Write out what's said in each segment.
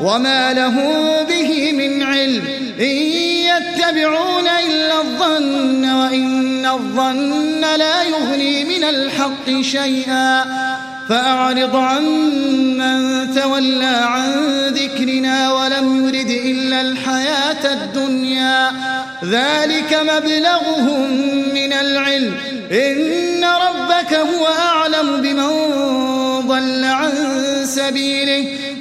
وما لهم به من علم إن يتبعون إلا الظن وإن الظن لا يغني من الحق شيئا فأعرض عن من تولى عن ذكرنا ولم يرد إلا الحياة الدنيا ذلك مبلغهم من العلم إن ربك هو أعلم بمن ضل عن سبيله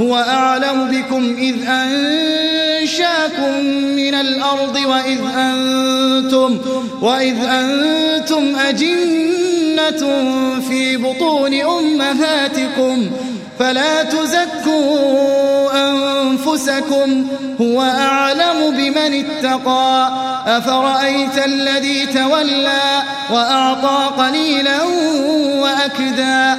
هو أعلم بكم إذ أنشأكم من الأرض وإذ أنتم, وإذ أنتم أجنة في بطون أمهاتكم فلا تزكوا أنفسكم هو أعلم بمن اتقى أفرأيت الذي تولى وأعطى قليلا وأكدا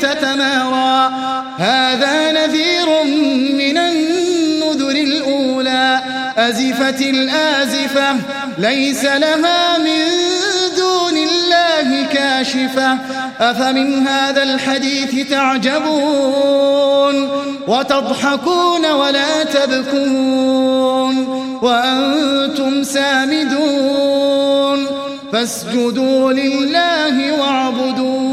تتمارى. هذا نذير من النذر الأولى. أزفت الآزفة ليس لها من دون الله كاشفة. أفمن هذا الحديث تعجبون؟ وتضحكون ولا تبكون؟ وأنتم سامدون. فاسجدوا لله واعبدون